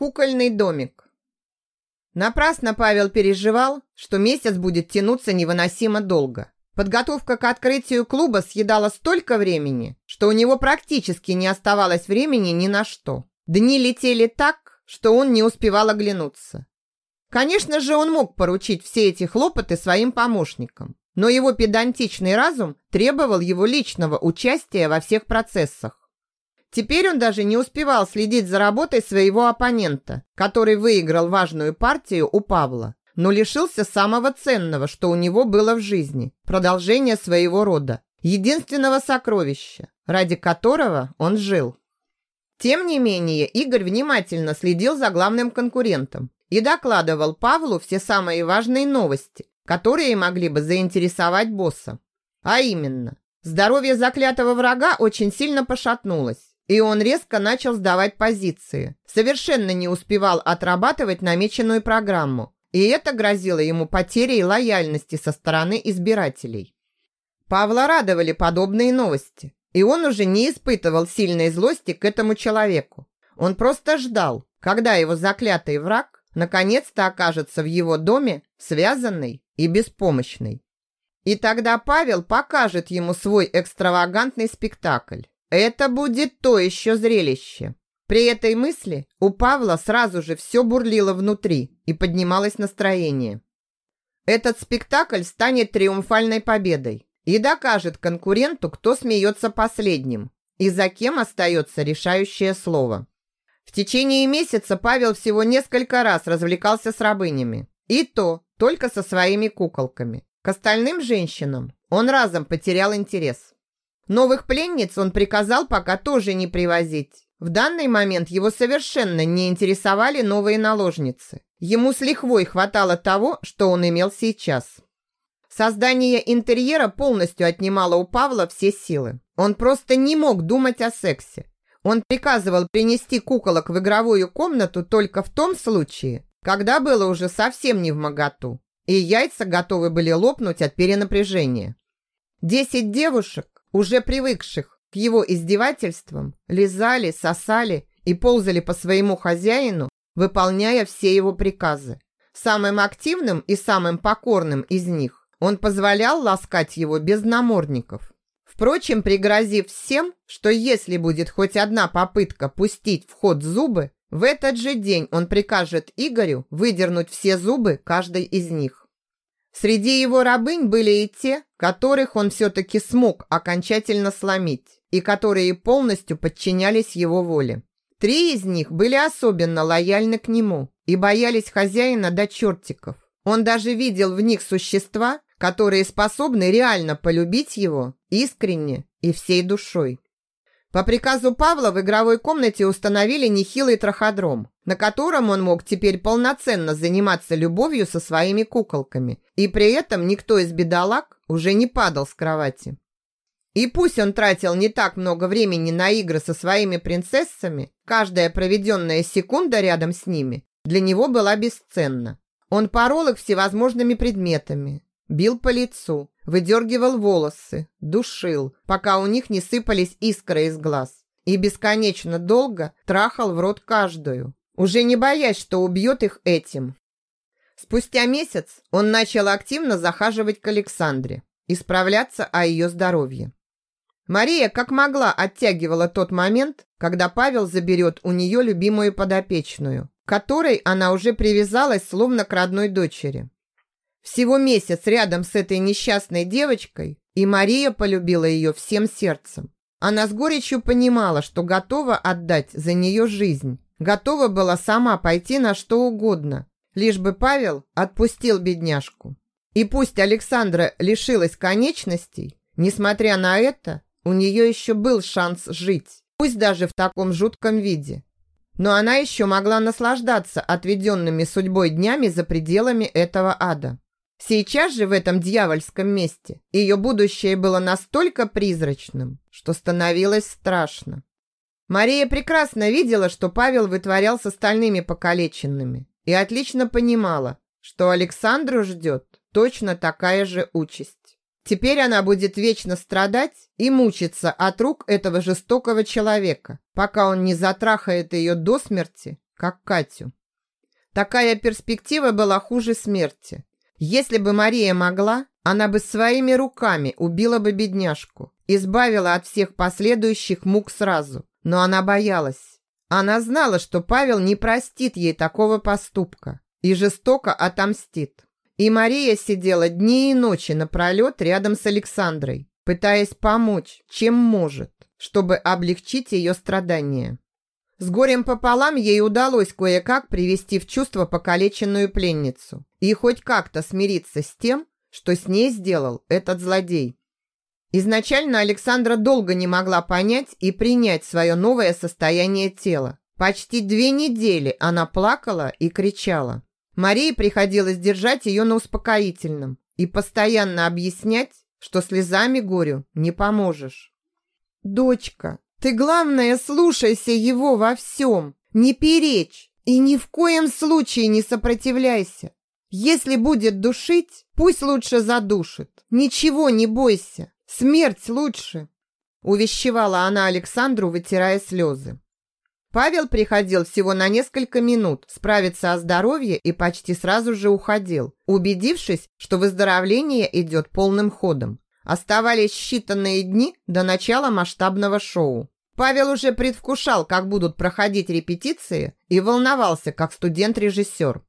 Кукольный домик. Напрасно Павел переживал, что месяц будет тянуться невыносимо долго. Подготовка к открытию клуба съедала столько времени, что у него практически не оставалось времени ни на что. Дни летели так, что он не успевал оглянуться. Конечно же, он мог поручить все эти хлопоты своим помощникам, но его педантичный разум требовал его личного участия во всех процессах. Теперь он даже не успевал следить за работой своего оппонента, который выиграл важную партию у Павла, но лишился самого ценного, что у него было в жизни – продолжение своего рода, единственного сокровища, ради которого он жил. Тем не менее, Игорь внимательно следил за главным конкурентом и докладывал Павлу все самые важные новости, которые могли бы заинтересовать босса. А именно, здоровье заклятого врага очень сильно пошатнулось, и он резко начал сдавать позиции. Совершенно не успевал отрабатывать намеченную программу, и это грозило ему потерей лояльности со стороны избирателей. Павла радовали подобные новости, и он уже не испытывал сильной злости к этому человеку. Он просто ждал, когда его заклятый враг наконец-то окажется в его доме связанный и беспомощный. И тогда Павел покажет ему свой экстравагантный спектакль. Это будет то еще зрелище. При этой мысли у Павла сразу же все бурлило внутри и поднималось настроение. Этот спектакль станет триумфальной победой и докажет конкуренту, кто смеется последним и за кем остается решающее слово. В течение месяца Павел всего несколько раз развлекался с рабынями. И то только со своими куколками. К остальным женщинам он разом потерял интерес. Новых пленниц он приказал пока тоже не привозить. В данный момент его совершенно не интересовали новые наложницы. Ему с лихвой хватало того, что он имел сейчас. Создание интерьера полностью отнимало у Павла все силы. Он просто не мог думать о сексе. Он приказывал принести куколок в игровую комнату только в том случае, когда было уже совсем не в моготу, и яйца готовы были лопнуть от перенапряжения. Десять девушек уже привыкших к его издевательствам, лизали, сосали и ползали по своему хозяину, выполняя все его приказы. Самым активным и самым покорным из них он позволял ласкать его без намордников. Впрочем, пригрозив всем, что если будет хоть одна попытка пустить в ход зубы, в этот же день он прикажет Игорю выдернуть все зубы каждой из них. Среди его рабынь были и те, которых он все-таки смог окончательно сломить, и которые полностью подчинялись его воле. Три из них были особенно лояльны к нему и боялись хозяина до чертиков. Он даже видел в них существа, которые способны реально полюбить его искренне и всей душой. По приказу Павла в игровой комнате установили нехилый траходром, на котором он мог теперь полноценно заниматься любовью со своими куколками, и при этом никто из бедолаг уже не падал с кровати. И пусть он тратил не так много времени на игры со своими принцессами, каждая проведенная секунда рядом с ними для него была бесценна. Он порол их всевозможными предметами, бил по лицу, выдергивал волосы, душил, пока у них не сыпались искры из глаз. И бесконечно долго трахал в рот каждую, уже не боясь, что убьет их этим. Спустя месяц он начал активно захаживать к Александре, исправляться о ее здоровье. Мария как могла оттягивала тот момент, когда Павел заберет у нее любимую подопечную, которой она уже привязалась словно к родной дочери. Всего месяц рядом с этой несчастной девочкой, и Мария полюбила ее всем сердцем. Она с горечью понимала, что готова отдать за нее жизнь, готова была сама пойти на что угодно, лишь бы Павел отпустил бедняжку. И пусть Александра лишилась конечностей, несмотря на это, у нее еще был шанс жить, пусть даже в таком жутком виде. Но она еще могла наслаждаться отведенными судьбой днями за пределами этого ада. Сейчас же в этом дьявольском месте ее будущее было настолько призрачным, что становилось страшно. Мария прекрасно видела, что Павел вытворял с остальными покалеченными и отлично понимала, что Александру ждет точно такая же участь. Теперь она будет вечно страдать и мучиться от рук этого жестокого человека, пока он не затрахает ее до смерти, как Катю. Такая перспектива была хуже смерти. Если бы Мария могла, она бы своими руками убила бы бедняжку, избавила от всех последующих мук сразу. Но она боялась. Она знала, что Павел не простит ей такого поступка и жестоко отомстит. И Мария сидела дни и ночи напролет рядом с Александрой, пытаясь помочь, чем может, чтобы облегчить ее страдания. С горем пополам ей удалось кое-как привести в чувство покалеченную пленницу и хоть как-то смириться с тем, что с ней сделал этот злодей. Изначально Александра долго не могла понять и принять свое новое состояние тела. Почти две недели она плакала и кричала. Марии приходилось держать ее на успокоительном и постоянно объяснять, что слезами горю не поможешь. «Дочка, ты, главное, слушайся его во всем, не перечь и ни в коем случае не сопротивляйся. Если будет душить, пусть лучше задушит. Ничего не бойся, смерть лучше», увещевала она Александру, вытирая слезы. Павел приходил всего на несколько минут справиться о здоровье и почти сразу же уходил, убедившись, что выздоровление идет полным ходом. Оставались считанные дни до начала масштабного шоу. Павел уже предвкушал, как будут проходить репетиции, и волновался, как студент-режиссер.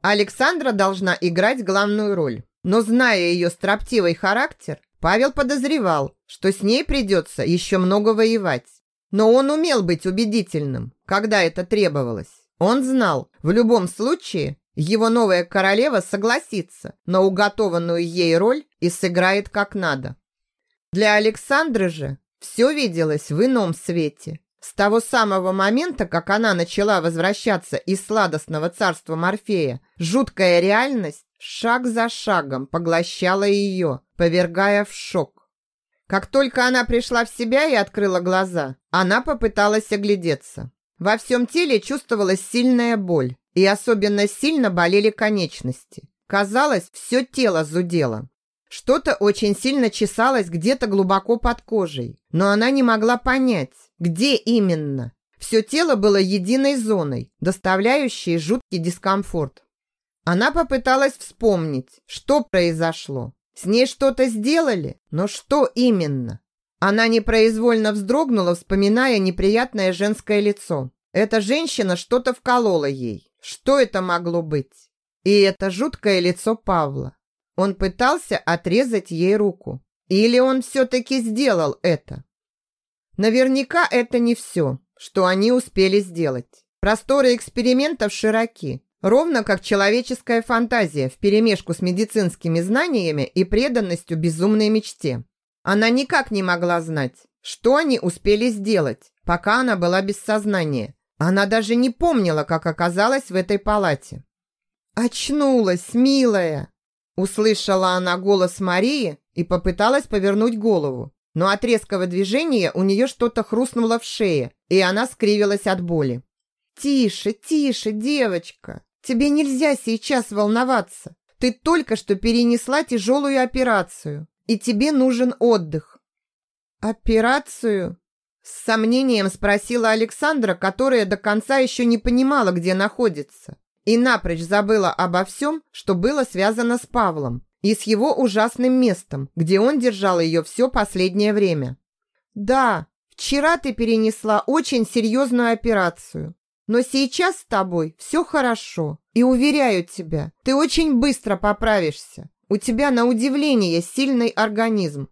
Александра должна играть главную роль, но, зная ее строптивый характер, Павел подозревал, что с ней придется еще много воевать. Но он умел быть убедительным, когда это требовалось. Он знал, в любом случае его новая королева согласится на уготованную ей роль и сыграет как надо. Для Александры же все виделось в ином свете. С того самого момента, как она начала возвращаться из сладостного царства Морфея, жуткая реальность шаг за шагом поглощала ее, повергая в шок. Как только она пришла в себя и открыла глаза, она попыталась оглядеться. Во всем теле чувствовалась сильная боль, и особенно сильно болели конечности. Казалось, все тело зудело. Что-то очень сильно чесалось где-то глубоко под кожей, но она не могла понять, где именно. Все тело было единой зоной, доставляющей жуткий дискомфорт. Она попыталась вспомнить, что произошло, с ней что-то сделали, но что именно? Она непроизвольно вздрогнула, вспоминая неприятное женское лицо. Эта женщина что-то вколола ей. Что это могло быть? И это жуткое лицо Павла. Он пытался отрезать ей руку. Или он все-таки сделал это? Наверняка это не все, что они успели сделать. Просторы экспериментов широки, Ровно как человеческая фантазия вперемешку с медицинскими знаниями и преданностью безумной мечте. Она никак не могла знать, что они успели сделать, пока она была без сознания. Она даже не помнила, как оказалась в этой палате. «Очнулась, милая!» Услышала она голос Марии и попыталась повернуть голову. Но от резкого движения у нее что-то хрустнуло в шее, и она скривилась от боли. «Тише, тише, девочка!» Тебе нельзя сейчас волноваться. Ты только что перенесла тяжелую операцию, и тебе нужен отдых. Операцию? С сомнением спросила Александра, которая до конца еще не понимала, где находится, и напрочь забыла обо всем, что было связано с Павлом и с его ужасным местом, где он держал ее все последнее время. Да, вчера ты перенесла очень серьезную операцию. Но сейчас с тобой все хорошо. И уверяю тебя, ты очень быстро поправишься. У тебя на удивление сильный организм.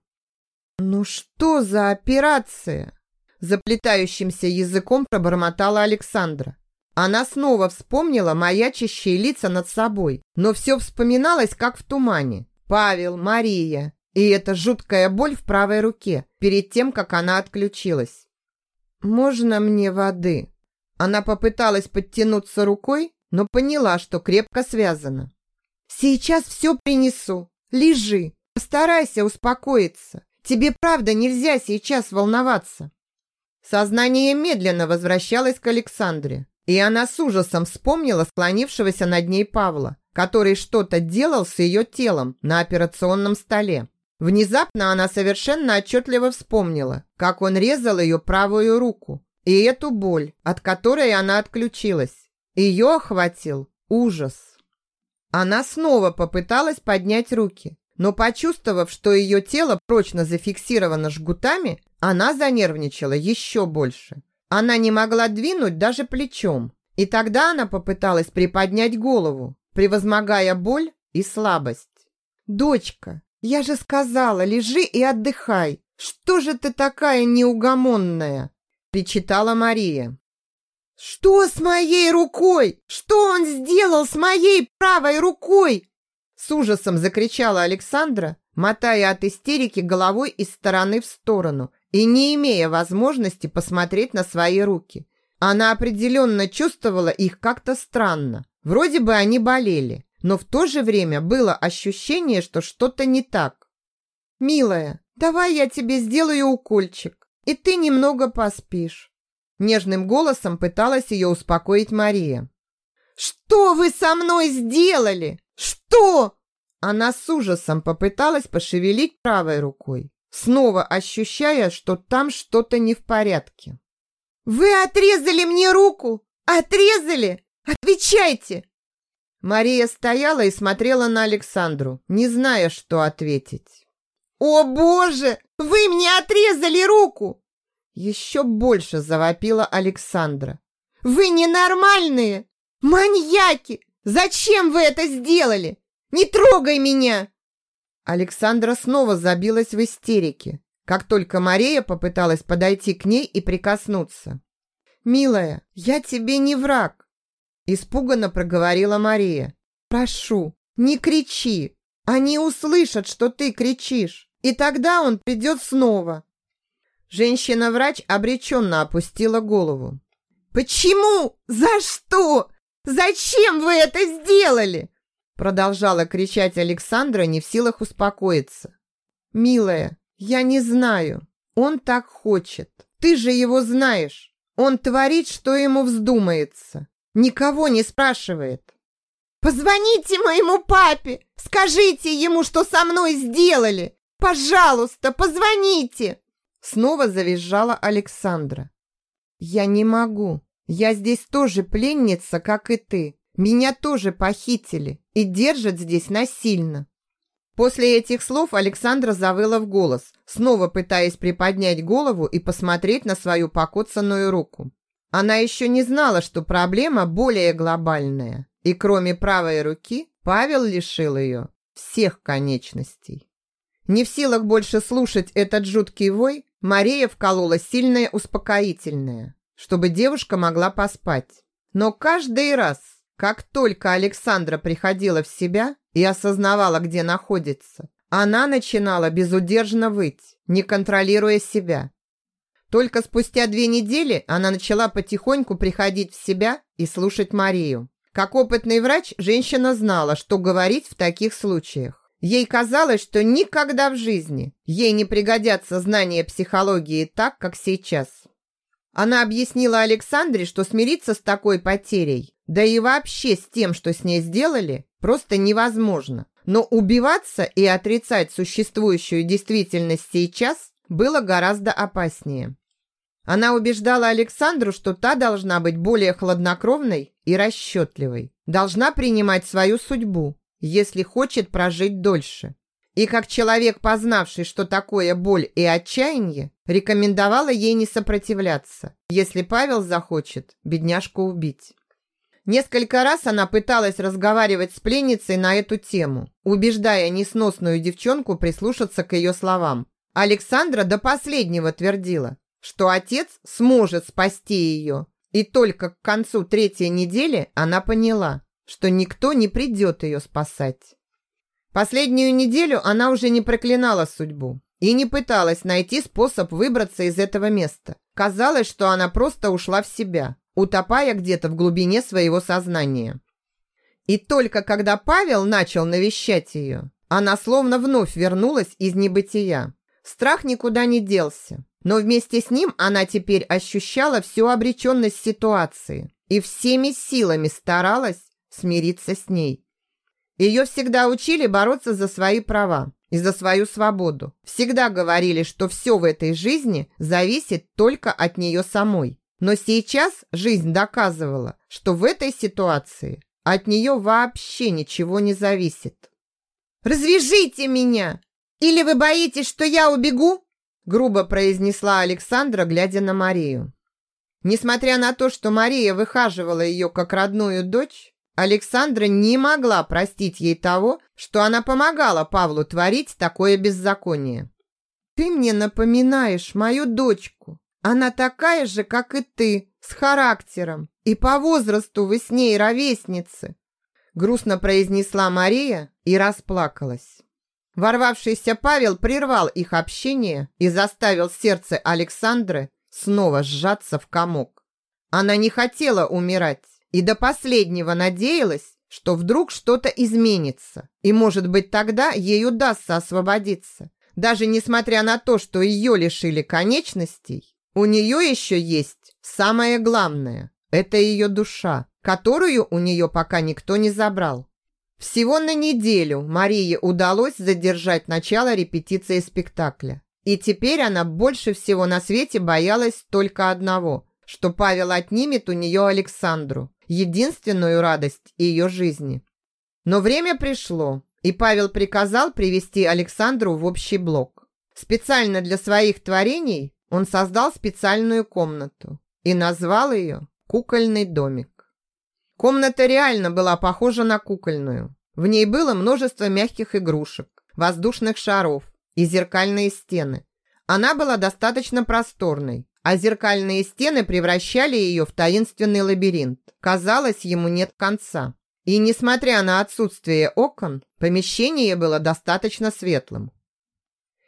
Ну что за операция? Заплетающимся языком пробормотала Александра. Она снова вспомнила маячащие лица над собой, но все вспоминалось, как в тумане. Павел, Мария и эта жуткая боль в правой руке перед тем, как она отключилась. «Можно мне воды?» Она попыталась подтянуться рукой, но поняла, что крепко связана. «Сейчас все принесу. Лежи. Постарайся успокоиться. Тебе правда нельзя сейчас волноваться». Сознание медленно возвращалось к Александре, и она с ужасом вспомнила склонившегося над ней Павла, который что-то делал с ее телом на операционном столе. Внезапно она совершенно отчетливо вспомнила, как он резал ее правую руку, и эту боль, от которой она отключилась. Ее охватил ужас. Она снова попыталась поднять руки, но почувствовав, что ее тело прочно зафиксировано жгутами, она занервничала еще больше. Она не могла двинуть даже плечом, и тогда она попыталась приподнять голову, превозмогая боль и слабость. «Дочка, я же сказала, лежи и отдыхай. Что же ты такая неугомонная?» Причитала Мария. «Что с моей рукой? Что он сделал с моей правой рукой?» С ужасом закричала Александра, мотая от истерики головой из стороны в сторону и не имея возможности посмотреть на свои руки. Она определенно чувствовала их как-то странно. Вроде бы они болели, но в то же время было ощущение, что что-то не так. «Милая, давай я тебе сделаю укольчик, и ты немного поспишь». Нежным голосом пыталась ее успокоить Мария. «Что вы со мной сделали? Что?» Она с ужасом попыталась пошевелить правой рукой, снова ощущая, что там что-то не в порядке. «Вы отрезали мне руку! Отрезали! Отвечайте!» Мария стояла и смотрела на Александру, не зная, что ответить. «О, Боже! Вы мне отрезали руку!» Еще больше завопила Александра. «Вы ненормальные! Маньяки! Зачем вы это сделали? Не трогай меня!» Александра снова забилась в истерике, как только Мария попыталась подойти к ней и прикоснуться. «Милая, я тебе не враг. Испуганно проговорила Мария. «Прошу, не кричи. Они услышат, что ты кричишь, и тогда он придет снова». Женщина-врач обреченно опустила голову. «Почему? За что? Зачем вы это сделали?» Продолжала кричать Александра, не в силах успокоиться. «Милая, я не знаю. Он так хочет. Ты же его знаешь. Он творит, что ему вздумается. Никого не спрашивает. Позвоните моему папе, скажите ему, что со мной сделали. Пожалуйста, позвоните. Снова завизжала Александра. Я не могу. Я здесь тоже пленница, как и ты. Меня тоже похитили и держат здесь насильно. После этих слов Александра завыла в голос, снова пытаясь приподнять голову и посмотреть на свою покоцанную руку. Она еще не знала, что проблема более глобальная. И кроме правой руки, Павел лишил ее всех конечностей. Не в силах больше слушать этот жуткий вой, Мария вколола сильное успокоительное, чтобы девушка могла поспать. Но каждый раз, как только Александра приходила в себя и осознавала, где находится, она начинала безудержно выть, не контролируя себя. Только спустя две недели она начала потихоньку приходить в себя и слушать Марию. Как опытный врач, женщина знала, что говорить в таких случаях. Ей казалось, что никогда в жизни ей не пригодятся знания психологии так, как сейчас. Она объяснила Александре, что смириться с такой потерей, да и вообще с тем, что с ней сделали, просто невозможно. Но убиваться и отрицать существующую действительность сейчас было гораздо опаснее. Она убеждала Александру, что та должна быть более хладнокровной и расчетливой, должна принимать свою судьбу, если хочет прожить дольше. И как человек, познавший, что такое боль и отчаяние, рекомендовала ей не сопротивляться, если Павел захочет бедняжку убить. Несколько раз она пыталась разговаривать с пленницей на эту тему, убеждая несносную девчонку прислушаться к ее словам. Александра до последнего твердила, что отец сможет спасти ее. И только к концу третьей недели она поняла, что никто не придет ее спасать. Последнюю неделю она уже не проклинала судьбу и не пыталась найти способ выбраться из этого места. Казалось, что она просто ушла в себя, утопая где-то в глубине своего сознания. И только когда Павел начал навещать ее, она словно вновь вернулась из небытия. Страх никуда не делся. Но вместе с ним она теперь ощущала всю обреченность ситуации и всеми силами старалась смириться с ней. Ее всегда учили бороться за свои права и за свою свободу. Всегда говорили, что все в этой жизни зависит только от нее самой. Но сейчас жизнь доказывала, что в этой ситуации от нее вообще ничего не зависит. «Развяжите меня! Или вы боитесь, что я убегу?» грубо произнесла Александра, глядя на Марию. Несмотря на то, что Мария выхаживала ее как родную дочь, Александра не могла простить ей того, что она помогала Павлу творить такое беззаконие. «Ты мне напоминаешь мою дочку. Она такая же, как и ты, с характером, и по возрасту вы с ней ровесницы», грустно произнесла Мария и расплакалась. Ворвавшийся Павел прервал их общение и заставил сердце Александры снова сжаться в комок. Она не хотела умирать и до последнего надеялась, что вдруг что-то изменится, и, может быть, тогда ей удастся освободиться. Даже несмотря на то, что ее лишили конечностей, у нее еще есть самое главное – это ее душа, которую у нее пока никто не забрал. Всего на неделю Марии удалось задержать начало репетиции спектакля. И теперь она больше всего на свете боялась только одного, что Павел отнимет у нее Александру, единственную радость ее жизни. Но время пришло, и Павел приказал привести Александру в общий блок. Специально для своих творений он создал специальную комнату и назвал ее «Кукольный домик». Комната реально была похожа на кукольную. В ней было множество мягких игрушек, воздушных шаров и зеркальные стены. Она была достаточно просторной, а зеркальные стены превращали ее в таинственный лабиринт. Казалось, ему нет конца. И несмотря на отсутствие окон, помещение было достаточно светлым.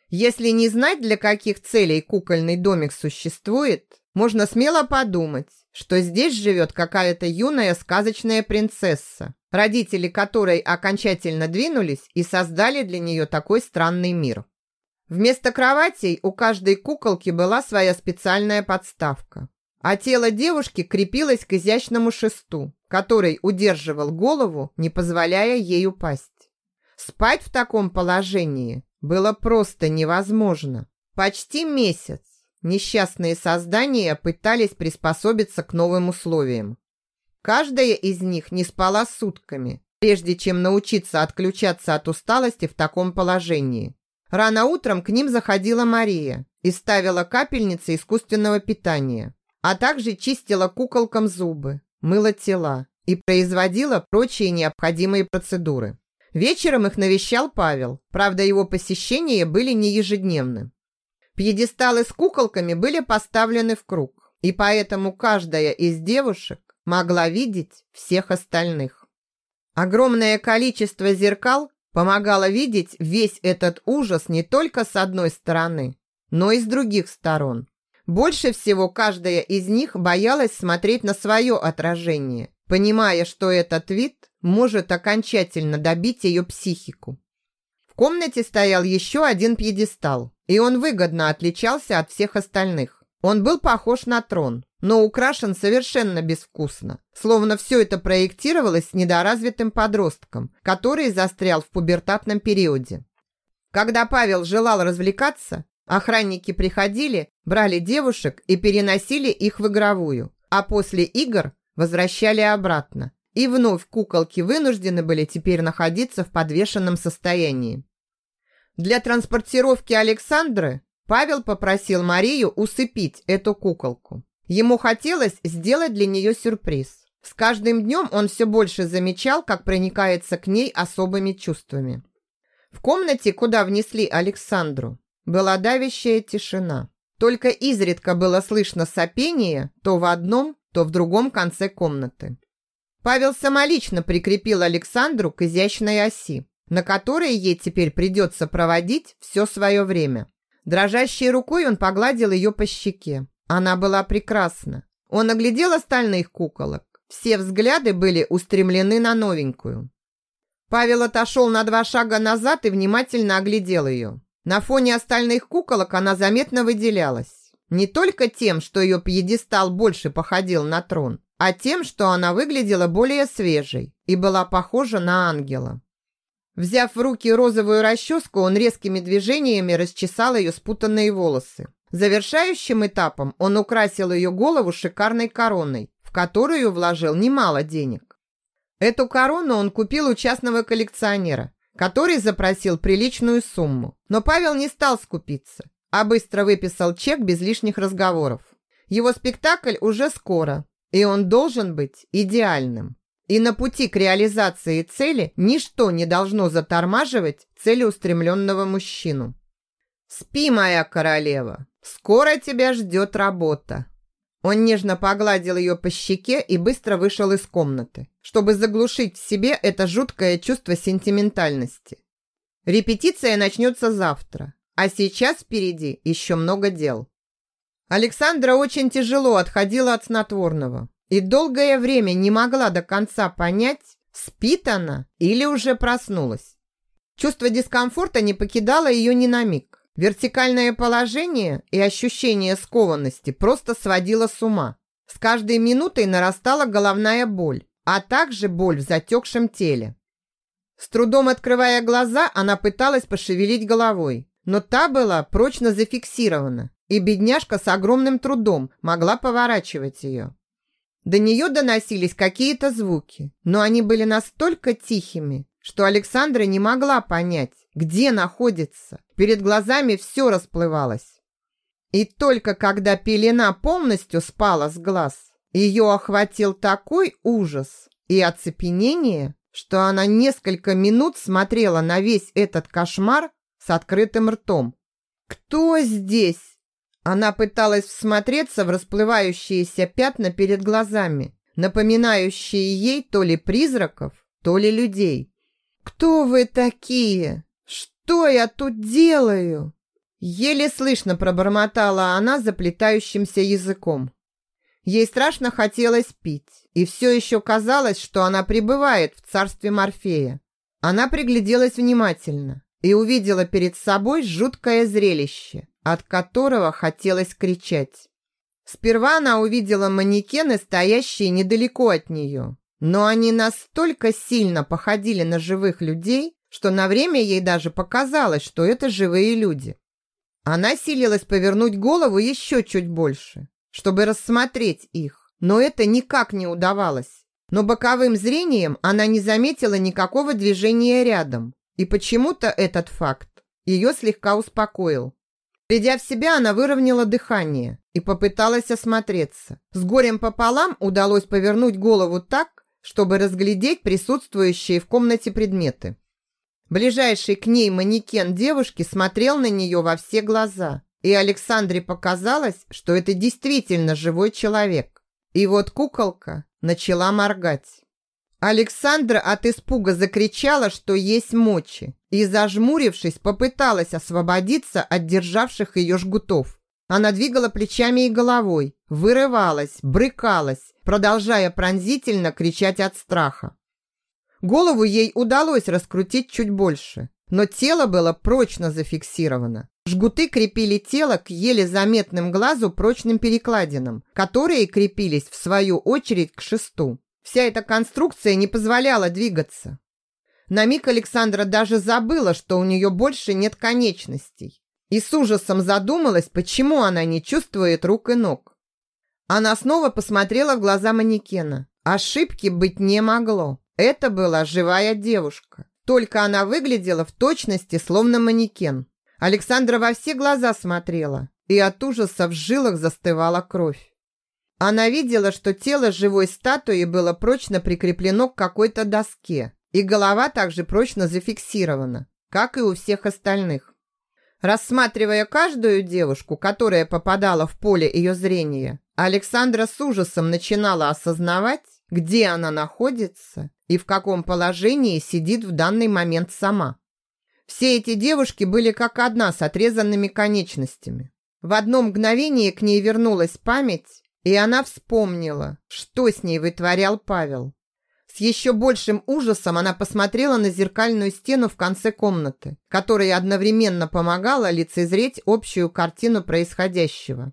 Если не знать, для каких целей кукольный домик существует, можно смело подумать, что здесь живет какая-то юная сказочная принцесса, родители которой окончательно двинулись и создали для нее такой странный мир. Вместо кроватей у каждой куколки была своя специальная подставка, а тело девушки крепилось к изящному шесту, который удерживал голову, не позволяя ей упасть. Спать в таком положении было просто невозможно. Почти месяц Несчастные создания пытались приспособиться к новым условиям. Каждая из них не спала сутками, прежде чем научиться отключаться от усталости в таком положении. Рано утром к ним заходила Мария и ставила капельницы искусственного питания, а также чистила куколкам зубы, мыла тела и производила прочие необходимые процедуры. Вечером их навещал Павел, правда его посещения были не ежедневны. Пьедесталы с куколками были поставлены в круг, и поэтому каждая из девушек могла видеть всех остальных. Огромное количество зеркал помогало видеть весь этот ужас не только с одной стороны, но и с других сторон. Больше всего каждая из них боялась смотреть на свое отражение, понимая, что этот вид может окончательно добить ее психику. В комнате стоял еще один пьедестал, и он выгодно отличался от всех остальных. Он был похож на трон, но украшен совершенно безвкусно, словно все это проектировалось недоразвитым подростком, который застрял в пубертатном периоде. Когда Павел желал развлекаться, охранники приходили, брали девушек и переносили их в игровую, а после игр возвращали обратно. И вновь куколки вынуждены были теперь находиться в подвешенном состоянии. Для транспортировки Александры Павел попросил Марию усыпить эту куколку. Ему хотелось сделать для нее сюрприз. С каждым днем он все больше замечал, как проникается к ней особыми чувствами. В комнате, куда внесли Александру, была давящая тишина. Только изредка было слышно сопение то в одном, то в другом конце комнаты. Павел самолично прикрепил Александру к изящной оси, на которой ей теперь придется проводить все свое время. Дрожащей рукой он погладил ее по щеке. Она была прекрасна. Он оглядел остальных куколок. Все взгляды были устремлены на новенькую. Павел отошел на два шага назад и внимательно оглядел ее. На фоне остальных куколок она заметно выделялась. Не только тем, что ее пьедестал больше походил на трон, а тем, что она выглядела более свежей и была похожа на ангела. Взяв в руки розовую расческу, он резкими движениями расчесал ее спутанные волосы. Завершающим этапом он украсил ее голову шикарной короной, в которую вложил немало денег. Эту корону он купил у частного коллекционера, который запросил приличную сумму. Но Павел не стал скупиться, а быстро выписал чек без лишних разговоров. Его спектакль уже скоро, и он должен быть идеальным. И на пути к реализации цели ничто не должно затормаживать целеустремленного мужчину. «Спи, моя королева, скоро тебя ждет работа». Он нежно погладил ее по щеке и быстро вышел из комнаты, чтобы заглушить в себе это жуткое чувство сентиментальности. Репетиция начнется завтра, а сейчас впереди еще много дел. Александра очень тяжело отходила от снотворного и долгое время не могла до конца понять, спит она или уже проснулась. Чувство дискомфорта не покидало ее ни на миг. Вертикальное положение и ощущение скованности просто сводило с ума. С каждой минутой нарастала головная боль, а также боль в затекшем теле. С трудом открывая глаза, она пыталась пошевелить головой, но та была прочно зафиксирована, и бедняжка с огромным трудом могла поворачивать ее. До нее доносились какие-то звуки, но они были настолько тихими, что Александра не могла понять, где находится. Перед глазами все расплывалось. И только когда пелена полностью спала с глаз, ее охватил такой ужас и оцепенение, что она несколько минут смотрела на весь этот кошмар с открытым ртом. «Кто здесь?» Она пыталась всмотреться в расплывающиеся пятна перед глазами, напоминающие ей то ли призраков, то ли людей. «Кто вы такие? Что я тут делаю?» Еле слышно пробормотала она заплетающимся языком. Ей страшно хотелось пить, и все еще казалось, что она пребывает в царстве Морфея. Она пригляделась внимательно и увидела перед собой жуткое зрелище от которого хотелось кричать. Сперва она увидела манекены, стоящие недалеко от нее, но они настолько сильно походили на живых людей, что на время ей даже показалось, что это живые люди. Она силилась повернуть голову еще чуть больше, чтобы рассмотреть их, но это никак не удавалось. Но боковым зрением она не заметила никакого движения рядом, и почему-то этот факт ее слегка успокоил. Придя в себя, она выровняла дыхание и попыталась осмотреться. С горем пополам удалось повернуть голову так, чтобы разглядеть присутствующие в комнате предметы. Ближайший к ней манекен девушки смотрел на нее во все глаза, и Александре показалось, что это действительно живой человек. И вот куколка начала моргать. Александра от испуга закричала, что есть мочи, и, зажмурившись, попыталась освободиться от державших ее жгутов. Она двигала плечами и головой, вырывалась, брыкалась, продолжая пронзительно кричать от страха. Голову ей удалось раскрутить чуть больше, но тело было прочно зафиксировано. Жгуты крепили тело к еле заметным глазу прочным перекладинам, которые крепились в свою очередь к шесту. Вся эта конструкция не позволяла двигаться. На миг Александра даже забыла, что у нее больше нет конечностей. И с ужасом задумалась, почему она не чувствует рук и ног. Она снова посмотрела в глаза манекена. Ошибки быть не могло. Это была живая девушка. Только она выглядела в точности, словно манекен. Александра во все глаза смотрела, и от ужаса в жилах застывала кровь. Она видела, что тело живой статуи было прочно прикреплено к какой-то доске, и голова также прочно зафиксирована, как и у всех остальных. Рассматривая каждую девушку, которая попадала в поле ее зрения, Александра с ужасом начинала осознавать, где она находится и в каком положении сидит в данный момент сама. Все эти девушки были как одна с отрезанными конечностями. В одно мгновение к ней вернулась память, и она вспомнила, что с ней вытворял Павел. С еще большим ужасом она посмотрела на зеркальную стену в конце комнаты, которая одновременно помогала лицезреть общую картину происходящего.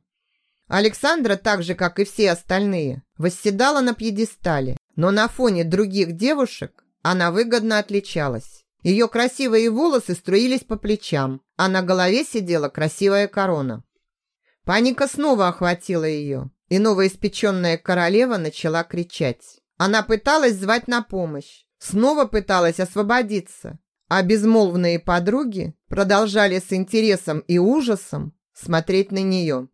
Александра, так же, как и все остальные, восседала на пьедестале, но на фоне других девушек она выгодно отличалась. Ее красивые волосы струились по плечам, а на голове сидела красивая корона. Паника снова охватила ее, и новоиспеченная королева начала кричать. Она пыталась звать на помощь, снова пыталась освободиться, а безмолвные подруги продолжали с интересом и ужасом смотреть на нее.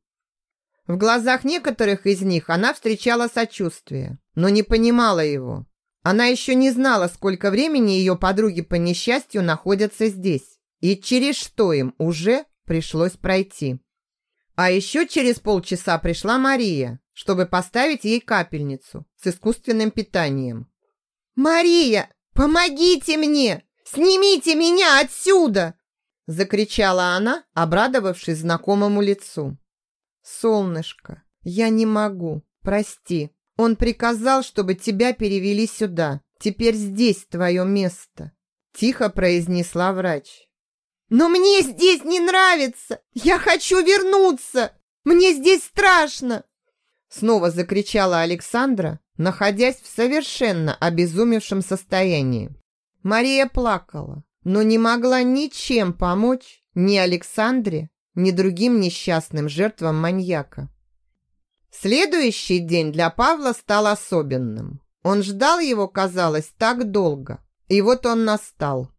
В глазах некоторых из них она встречала сочувствие, но не понимала его. Она еще не знала, сколько времени ее подруги по несчастью находятся здесь и через что им уже пришлось пройти. А еще через полчаса пришла Мария, чтобы поставить ей капельницу с искусственным питанием. «Мария, помогите мне! Снимите меня отсюда!» Закричала она, обрадовавшись знакомому лицу. «Солнышко, я не могу, прости. Он приказал, чтобы тебя перевели сюда. Теперь здесь твое место», тихо произнесла врач. «Но мне здесь не нравится! Я хочу вернуться! Мне здесь страшно!» Снова закричала Александра, находясь в совершенно обезумевшем состоянии. Мария плакала, но не могла ничем помочь ни Александре, ни другим несчастным жертвам маньяка. Следующий день для Павла стал особенным. Он ждал его, казалось, так долго. И вот он настал.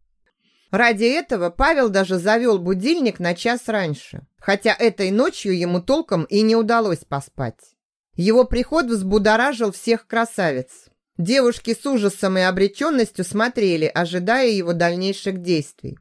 Ради этого Павел даже завел будильник на час раньше, хотя этой ночью ему толком и не удалось поспать. Его приход взбудоражил всех красавиц. Девушки с ужасом и обреченностью смотрели, ожидая его дальнейших действий.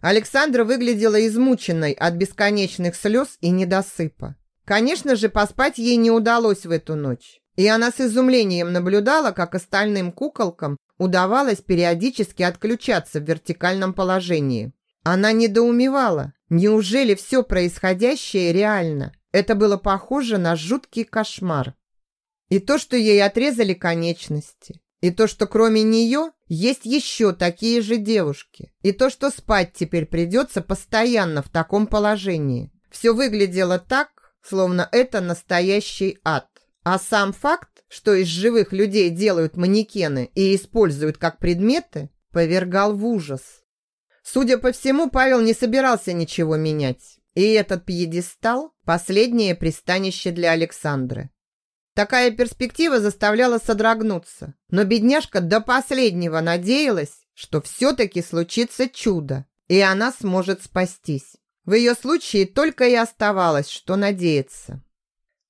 Александра выглядела измученной от бесконечных слез и недосыпа. Конечно же, поспать ей не удалось в эту ночь. И она с изумлением наблюдала, как остальным куколкам удавалось периодически отключаться в вертикальном положении. Она недоумевала. Неужели все происходящее реально? Это было похоже на жуткий кошмар. И то, что ей отрезали конечности, и то, что кроме нее есть еще такие же девушки, и то, что спать теперь придется постоянно в таком положении. Все выглядело так, словно это настоящий ад. А сам факт, что из живых людей делают манекены и используют как предметы, повергал в ужас. Судя по всему, Павел не собирался ничего менять. И этот пьедестал – последнее пристанище для Александры. Такая перспектива заставляла содрогнуться, но бедняжка до последнего надеялась, что все-таки случится чудо, и она сможет спастись. В ее случае только и оставалось, что надеяться.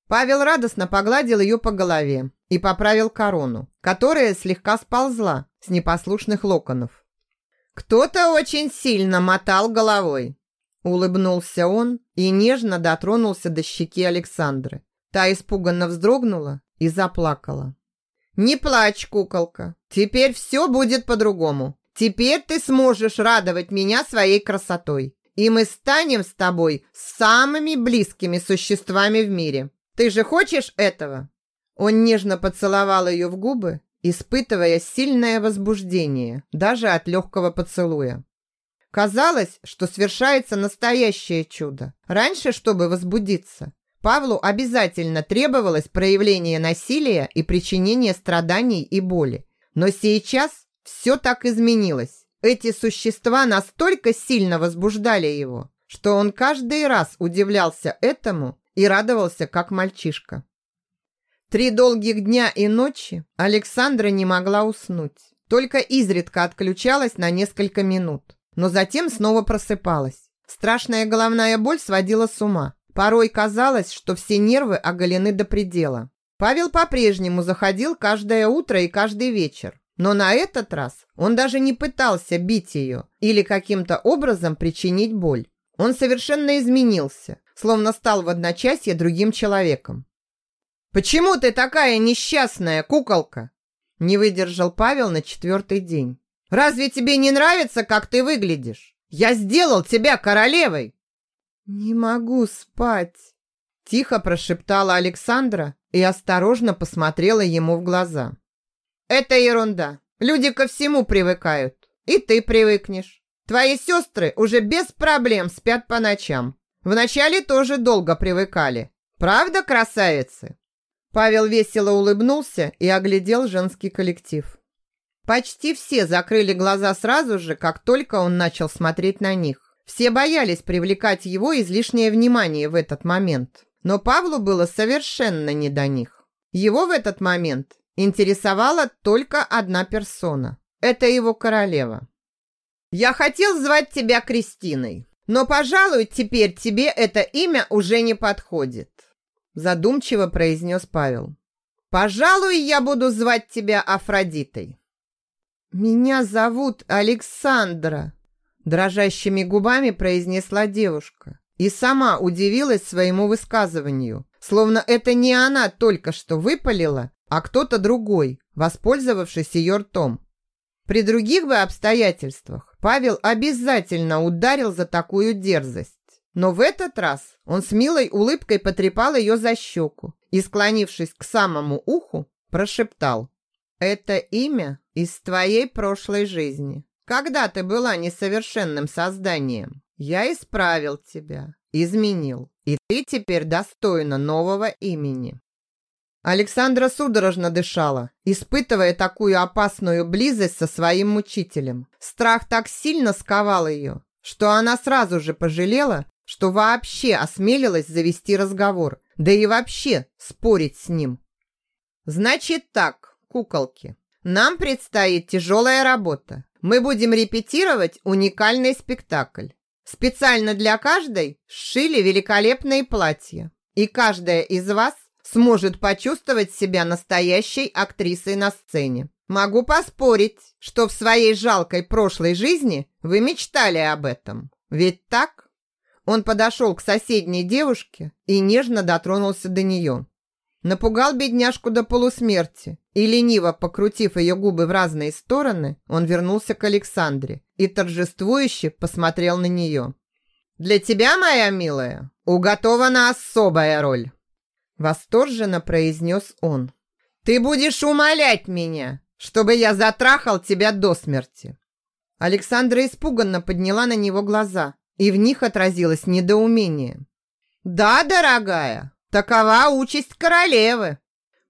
Павел радостно погладил ее по голове и поправил корону, которая слегка сползла с непослушных локонов. Кто-то очень сильно мотал головой. Улыбнулся он и нежно дотронулся до щеки Александры. Та испуганно вздрогнула и заплакала. «Не плачь, куколка. Теперь все будет по-другому. Теперь ты сможешь радовать меня своей красотой. И мы станем с тобой самыми близкими существами в мире. Ты же хочешь этого?» Он нежно поцеловал ее в губы, испытывая сильное возбуждение даже от легкого поцелуя. Казалось, что свершается настоящее чудо. Раньше, чтобы возбудиться, Павлу обязательно требовалось проявление насилия и причинение страданий и боли. Но сейчас все так изменилось. Эти существа настолько сильно возбуждали его, что он каждый раз удивлялся этому и радовался, как мальчишка. Три долгих дня и ночи Александра не могла уснуть. Только изредка отключалась на несколько минут, но затем снова просыпалась. Страшная головная боль сводила с ума. Порой казалось, что все нервы оголены до предела. Павел по-прежнему заходил каждое утро и каждый вечер. Но на этот раз он даже не пытался бить ее или каким-то образом причинить боль. Он совершенно изменился, словно стал в одночасье другим человеком. «Почему ты такая несчастная, куколка?» Не выдержал Павел на четвертый день. «Разве тебе не нравится, как ты выглядишь? Я сделал тебя королевой!» «Не могу спать», – тихо прошептала Александра и осторожно посмотрела ему в глаза. «Это ерунда. Люди ко всему привыкают. И ты привыкнешь. Твои сестры уже без проблем спят по ночам. Вначале тоже долго привыкали. Правда, красавицы?» Павел весело улыбнулся и оглядел женский коллектив. Почти все закрыли глаза сразу же, как только он начал смотреть на них. Все боялись привлекать его излишнее внимание в этот момент. Но Павлу было совершенно не до них. Его в этот момент интересовала только одна персона. Это его королева. «Я хотел звать тебя Кристиной, но, пожалуй, теперь тебе это имя уже не подходит», задумчиво произнес Павел. «Пожалуй, я буду звать тебя Афродитой». «Меня зовут Александра», дрожащими губами произнесла девушка и сама удивилась своему высказыванию, словно это не она только что выпалила, а кто-то другой, воспользовавшись ее ртом. При других бы обстоятельствах Павел обязательно ударил за такую дерзость. Но в этот раз он с милой улыбкой потрепал ее за щеку и, склонившись к самому уху, прошептал. «Это имя из твоей прошлой жизни. Когда ты была несовершенным созданием, я исправил тебя, изменил, и ты теперь достойна нового имени. Александра судорожно дышала, испытывая такую опасную близость со своим мучителем. Страх так сильно сковал ее, что она сразу же пожалела, что вообще осмелилась завести разговор, да и вообще спорить с ним. «Значит так, куколки, нам предстоит тяжелая работа. Мы будем репетировать уникальный спектакль. Специально для каждой сшили великолепные платья. И каждая из вас сможет почувствовать себя настоящей актрисой на сцене. Могу поспорить, что в своей жалкой прошлой жизни вы мечтали об этом. Ведь так? Он подошел к соседней девушке и нежно дотронулся до нее. Напугал бедняжку до полусмерти, и лениво покрутив ее губы в разные стороны, он вернулся к Александре и торжествующе посмотрел на нее. «Для тебя, моя милая, уготована особая роль. Восторженно произнес он. «Ты будешь умолять меня, чтобы я затрахал тебя до смерти!» Александра испуганно подняла на него глаза, и в них отразилось недоумение. «Да, дорогая, такова участь королевы!»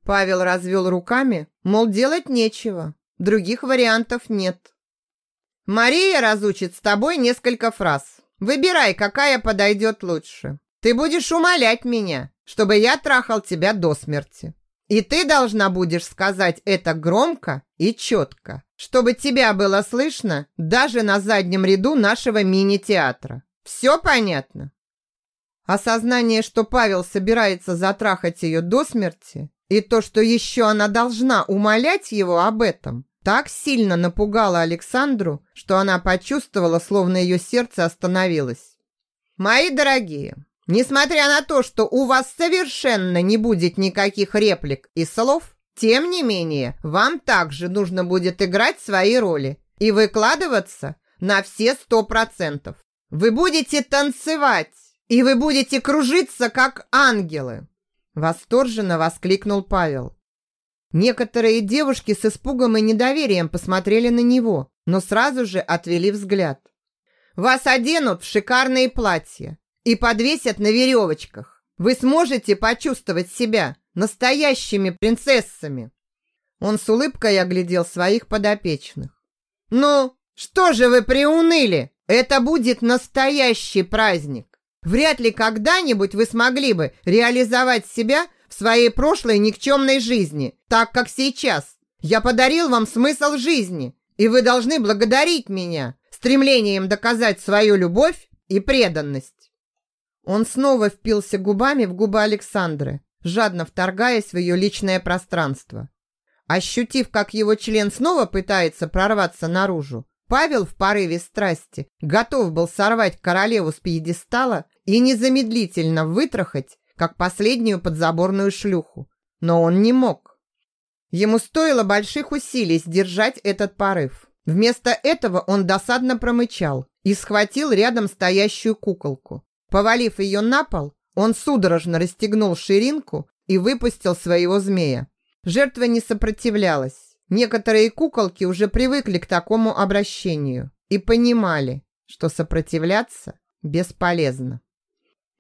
Павел развел руками, мол, делать нечего, других вариантов нет. «Мария разучит с тобой несколько фраз. Выбирай, какая подойдет лучше. Ты будешь умолять меня, чтобы я трахал тебя до смерти. И ты должна будешь сказать это громко и четко, чтобы тебя было слышно даже на заднем ряду нашего мини-театра. Все понятно? Осознание, что Павел собирается затрахать ее до смерти, и то, что еще она должна умолять его об этом, так сильно напугало Александру, что она почувствовала, словно ее сердце остановилось. «Мои дорогие, Несмотря на то, что у вас совершенно не будет никаких реплик и слов, тем не менее, вам также нужно будет играть свои роли и выкладываться на все сто процентов. Вы будете танцевать, и вы будете кружиться, как ангелы!» Восторженно воскликнул Павел. Некоторые девушки с испугом и недоверием посмотрели на него, но сразу же отвели взгляд. «Вас оденут в шикарные платья, и подвесят на веревочках. Вы сможете почувствовать себя настоящими принцессами. Он с улыбкой оглядел своих подопечных. Ну, что же вы приуныли? Это будет настоящий праздник. Вряд ли когда-нибудь вы смогли бы реализовать себя в своей прошлой никчемной жизни, так как сейчас. Я подарил вам смысл жизни, и вы должны благодарить меня стремлением доказать свою любовь и преданность. Он снова впился губами в губы Александры, жадно вторгаясь в ее личное пространство. Ощутив, как его член снова пытается прорваться наружу, Павел в порыве страсти готов был сорвать королеву с пьедестала и незамедлительно вытрахать, как последнюю подзаборную шлюху. Но он не мог. Ему стоило больших усилий сдержать этот порыв. Вместо этого он досадно промычал и схватил рядом стоящую куколку. Повалив ее на пол, он судорожно расстегнул ширинку и выпустил своего змея. Жертва не сопротивлялась. Некоторые куколки уже привыкли к такому обращению и понимали, что сопротивляться бесполезно.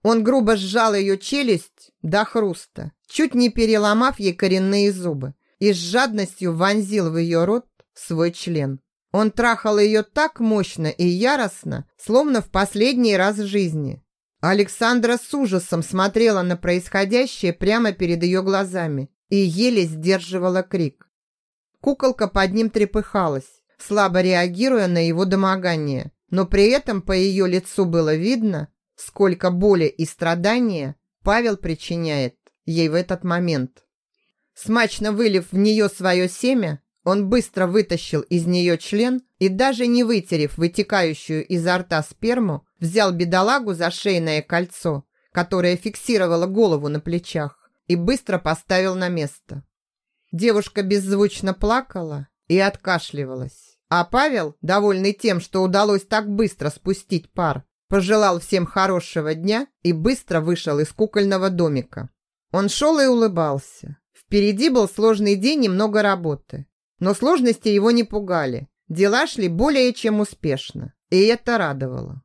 Он грубо сжал ее челюсть до хруста, чуть не переломав ей коренные зубы, и с жадностью вонзил в ее рот свой член. Он трахал ее так мощно и яростно, словно в последний раз в жизни, Александра с ужасом смотрела на происходящее прямо перед ее глазами и еле сдерживала крик. Куколка под ним трепыхалась, слабо реагируя на его домогание, но при этом по ее лицу было видно, сколько боли и страдания Павел причиняет ей в этот момент. Смачно вылив в нее свое семя, он быстро вытащил из нее член и, даже не вытерев вытекающую изо рта сперму, взял бедолагу за шейное кольцо, которое фиксировало голову на плечах, и быстро поставил на место. Девушка беззвучно плакала и откашливалась. А Павел, довольный тем, что удалось так быстро спустить пар, пожелал всем хорошего дня и быстро вышел из кукольного домика. Он шел и улыбался. Впереди был сложный день и много работы. Но сложности его не пугали. Дела шли более чем успешно, и это радовало.